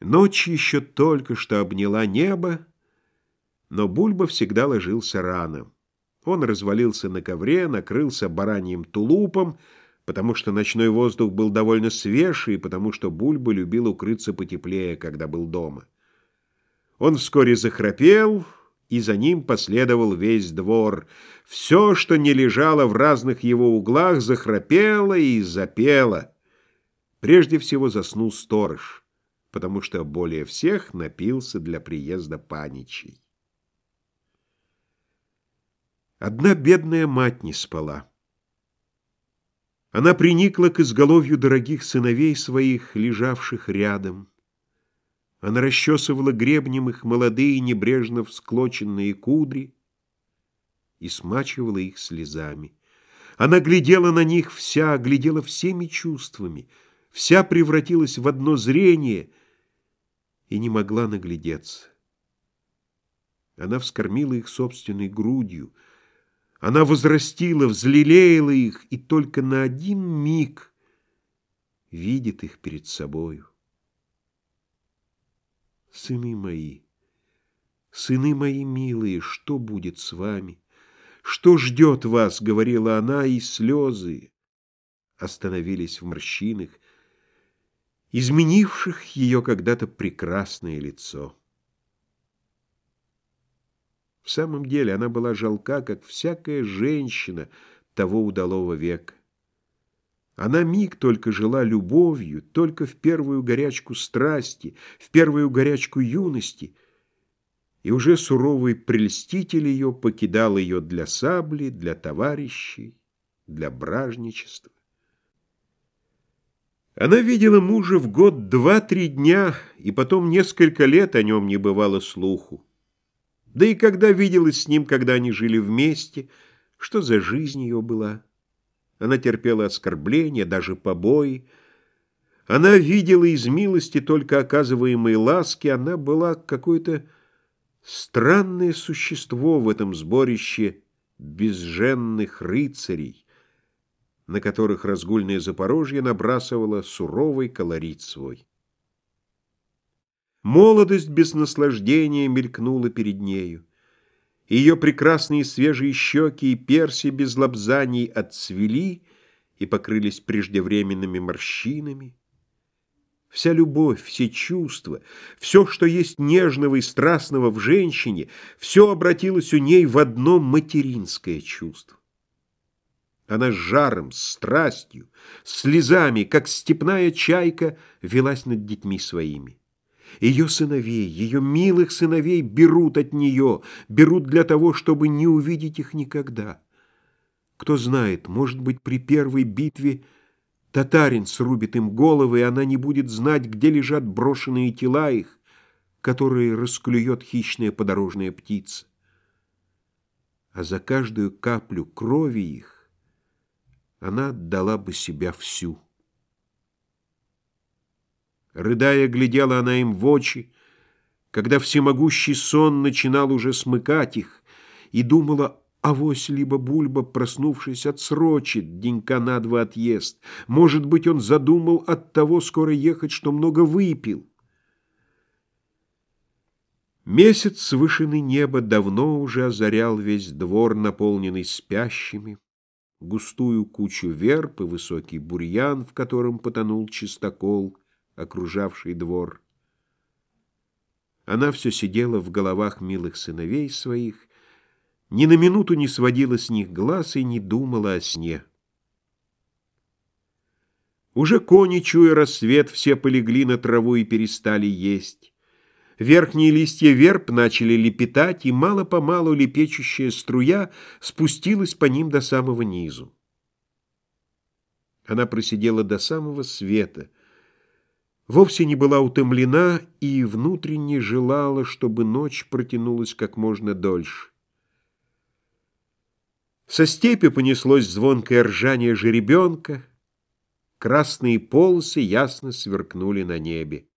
Ночь еще только что обняла небо, но Бульба всегда ложился рано. Он развалился на ковре, накрылся бараньим тулупом, потому что ночной воздух был довольно свеж и потому что Бульба любил укрыться потеплее, когда был дома. Он вскоре захрапел, и за ним последовал весь двор. Все, что не лежало в разных его углах, захрапело и запело. Прежде всего заснул сторож, потому что более всех напился для приезда паничей. Одна бедная мать не спала. Она приникла к изголовью дорогих сыновей своих, лежавших рядом. Она расчесывала гребнем их молодые, небрежно всклоченные кудри и смачивала их слезами. Она глядела на них вся, глядела всеми чувствами, вся превратилась в одно зрение и не могла наглядеться. Она вскормила их собственной грудью — она возрастила, взлелеяла их, и только на один миг видит их перед собою. Сыны мои, сыны мои милые, что будет с вами? Что ждет вас, говорила она, и слезы остановились в морщинах, изменивших ее когда-то прекрасное лицо. В самом деле она была жалка, как всякая женщина того удалого века. Она миг только жила любовью, только в первую горячку страсти, в первую горячку юности, и уже суровый прельститель ее покидал ее для сабли, для товарищей, для бражничества. Она видела мужа в год два-три дня, и потом несколько лет о нем не бывало слуху. Да и когда виделась с ним, когда они жили вместе, что за жизнь ее была? Она терпела оскорбления, даже побои. Она видела из милости только оказываемые ласки, она была какое-то странное существо в этом сборище безженных рыцарей, на которых разгульное Запорожье набрасывало суровый колорит свой. Молодость без наслаждения мелькнула перед нею. Ее прекрасные свежие щеки и перси без лобзаний отцвели и покрылись преждевременными морщинами. Вся любовь, все чувства, все, что есть нежного и страстного в женщине, все обратилось у ней в одно материнское чувство. Она с жаром, страстью, слезами, как степная чайка, велась над детьми своими. Ее сыновей, ее милых сыновей берут от нее, берут для того, чтобы не увидеть их никогда. Кто знает, может быть, при первой битве татарин срубит им головы, и она не будет знать, где лежат брошенные тела их, которые расклюет хищная подорожная птица. А за каждую каплю крови их она отдала бы себя всю. Рыдая, глядела она им в очи, когда всемогущий сон начинал уже смыкать их, и думала, авось либо Бульба, проснувшись, отсрочит денька на два отъезд. Может быть, он задумал от того скоро ехать, что много выпил. Месяц с вышины неба давно уже озарял весь двор, наполненный спящими, густую кучу верб и высокий бурьян, в котором потонул чистокол — окружавший двор. Она все сидела в головах милых сыновей своих, ни на минуту не сводила с них глаз и не думала о сне. Уже кони, чуя рассвет, все полегли на траву и перестали есть. Верхние листья верб начали лепетать, и мало-помалу лепечущая струя спустилась по ним до самого низу. Она просидела до самого света — вовсе не была утомлена и внутренне желала, чтобы ночь протянулась как можно дольше. Со степи понеслось звонкое ржание жеребенка, красные полосы ясно сверкнули на небе.